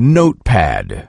Notepad.